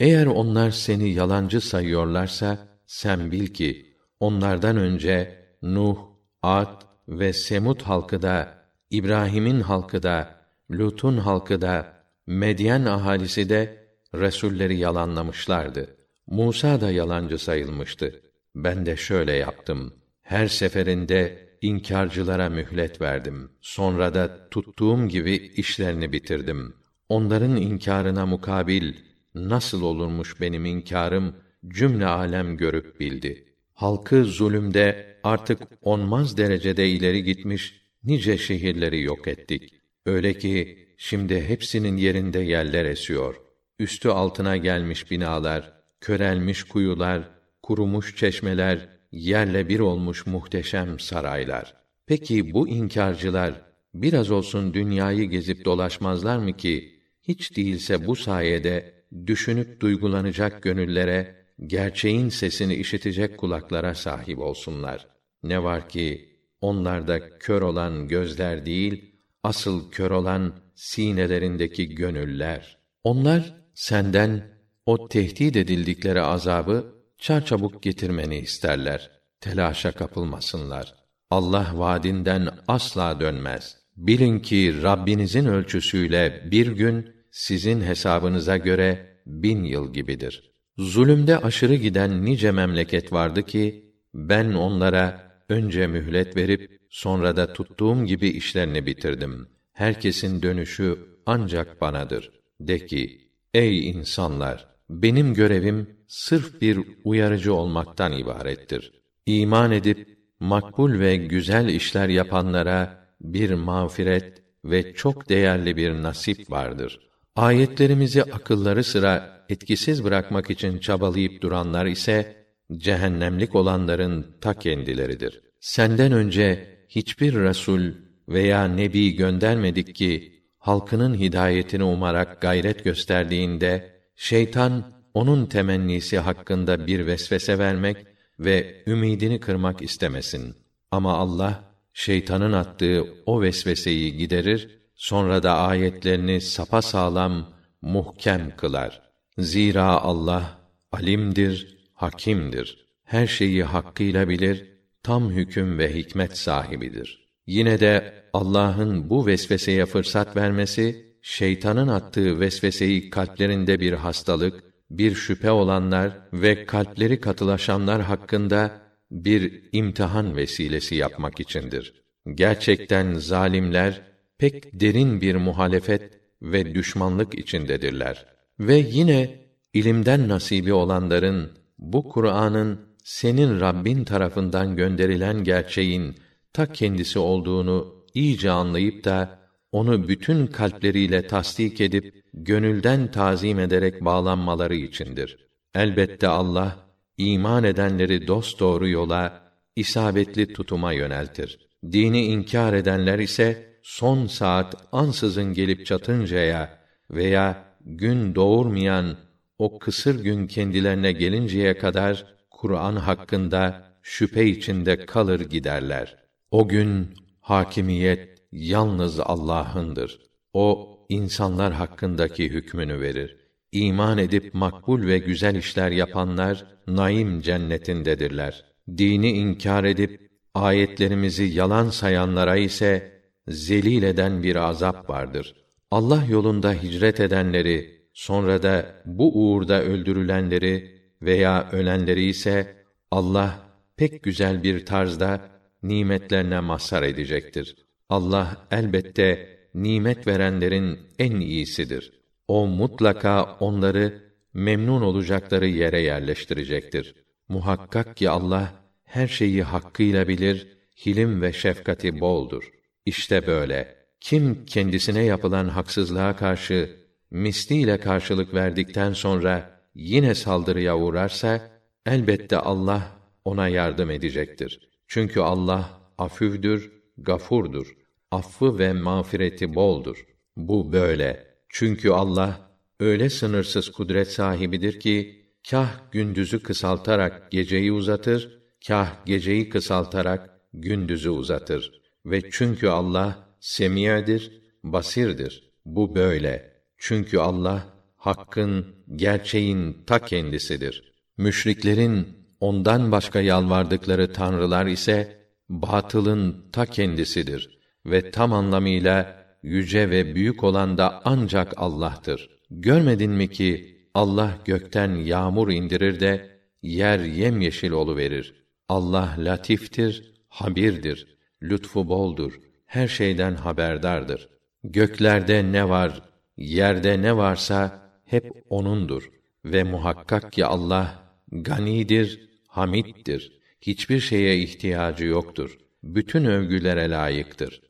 Eğer onlar seni yalancı sayıyorlarsa sen bil ki onlardan önce Nuh, Ad ve Semud halkı da İbrahim'in halkı da Lut'un halkı da Medyen ahalisi de resulleri yalanlamışlardı. Musa da yalancı sayılmıştı. Ben de şöyle yaptım. Her seferinde inkarcılara mühlet verdim. Sonra da tuttuğum gibi işlerini bitirdim. Onların inkarına mukabil nasıl olurmuş benim inkarım cümle alem görüp bildi. Halkı zulümde artık onmaz derecede ileri gitmiş nice şehirleri yok ettik. Öyle ki şimdi hepsinin yerinde yerler esiyor. Üstü altına gelmiş binalar, körelmiş kuyular, kurumuş çeşmeler, yerle bir olmuş muhteşem saraylar. Peki bu inkarcılar biraz olsun dünyayı gezip dolaşmazlar mı ki hiç değilse bu sayede düşünüp duygulanacak gönüllere gerçeğin sesini işitecek kulaklara sahip olsunlar. Ne var ki onlarda kör olan gözler değil, asıl kör olan sinelerindeki gönüller. Onlar senden o tehdit edildikleri azabı çarçabuk getirmeni isterler. Telaşa kapılmasınlar. Allah vaadinden asla dönmez. Bilin ki Rabbinizin ölçüsüyle bir gün sizin hesabınıza göre bin yıl gibidir. Zulümde aşırı giden nice memleket vardı ki ben onlara önce mühlet verip sonra da tuttuğum gibi işlerini bitirdim. Herkesin dönüşü ancak banadır. De ki, ey insanlar, benim görevim sırf bir uyarıcı olmaktan ibarettir. İman edip makbul ve güzel işler yapanlara bir mağfiret ve çok değerli bir nasip vardır. Ayetlerimizi akılları sıra etkisiz bırakmak için çabalayıp duranlar ise cehennemlik olanların ta kendileridir. Senden önce hiçbir resul veya nebi göndermedik ki halkının hidayetini umarak gayret gösterdiğinde şeytan onun temennisi hakkında bir vesvese vermek ve ümidini kırmak istemesin. Ama Allah şeytanın attığı o vesveseyi giderir, sonra da ayetlerini sapa sağlam, muhkem kılar. Zira Allah alimdir, hakimdir. Her şeyi hakkıyla bilir, tam hüküm ve hikmet sahibidir. Yine de Allah'ın bu vesveseye fırsat vermesi, şeytanın attığı vesveseyi kalplerinde bir hastalık, bir şüphe olanlar ve kalpleri katılaşanlar hakkında bir imtihan vesilesi yapmak içindir. Gerçekten zalimler pek derin bir muhalefet ve düşmanlık içindedirler. Ve yine ilimden nasibi olanların bu Kur'an'ın senin Rabbin tarafından gönderilen gerçeğin ta kendisi olduğunu iyice anlayıp da onu bütün kalpleriyle tasdik edip gönülden tazim ederek bağlanmaları içindir. Elbette Allah iman edenleri dost doğru yola, isabetli tutuma yöneltir. Dini inkar edenler ise son saat ansızın gelip çatıncaya veya gün doğurmayan o kısır gün kendilerine gelinceye kadar Kur'an hakkında şüphe içinde kalır giderler. O gün hakimiyet yalnız Allah'ındır. O insanlar hakkındaki hükmünü verir. İman edip makbul ve güzel işler yapanlar naim cennetindedirler. Dini inkar edip ayetlerimizi yalan sayanlara ise zelil eden bir azap vardır. Allah yolunda hicret edenleri, sonra da bu uğurda öldürülenleri veya ölenleri ise Allah pek güzel bir tarzda nimetlerine mazhar edecektir. Allah elbette nimet verenlerin en iyisidir. O mutlaka onları memnun olacakları yere yerleştirecektir. Muhakkak ki Allah her şeyi hakkıyla bilir, hilim ve şefkati boldur. İşte böyle. Kim kendisine yapılan haksızlığa karşı misliyle karşılık verdikten sonra yine saldırıya uğrarsa elbette Allah ona yardım edecektir. Çünkü Allah afüvdür, gafurdur affı ve mağfireti boldur. Bu böyle. Çünkü Allah öyle sınırsız kudret sahibidir ki kah gündüzü kısaltarak geceyi uzatır, kah geceyi kısaltarak gündüzü uzatır. Ve çünkü Allah semiyedir, basirdir. Bu böyle. Çünkü Allah hakkın, gerçeğin ta kendisidir. Müşriklerin ondan başka yalvardıkları tanrılar ise batılın ta kendisidir ve tam anlamıyla yüce ve büyük olan da ancak Allah'tır. Görmedin mi ki Allah gökten yağmur indirir de yer yemyeşil verir. Allah latiftir, habirdir, lütfu boldur, her şeyden haberdardır. Göklerde ne var, yerde ne varsa hep onundur ve muhakkak ki Allah ganidir, hamittir. Hiçbir şeye ihtiyacı yoktur. Bütün övgülere layıktır.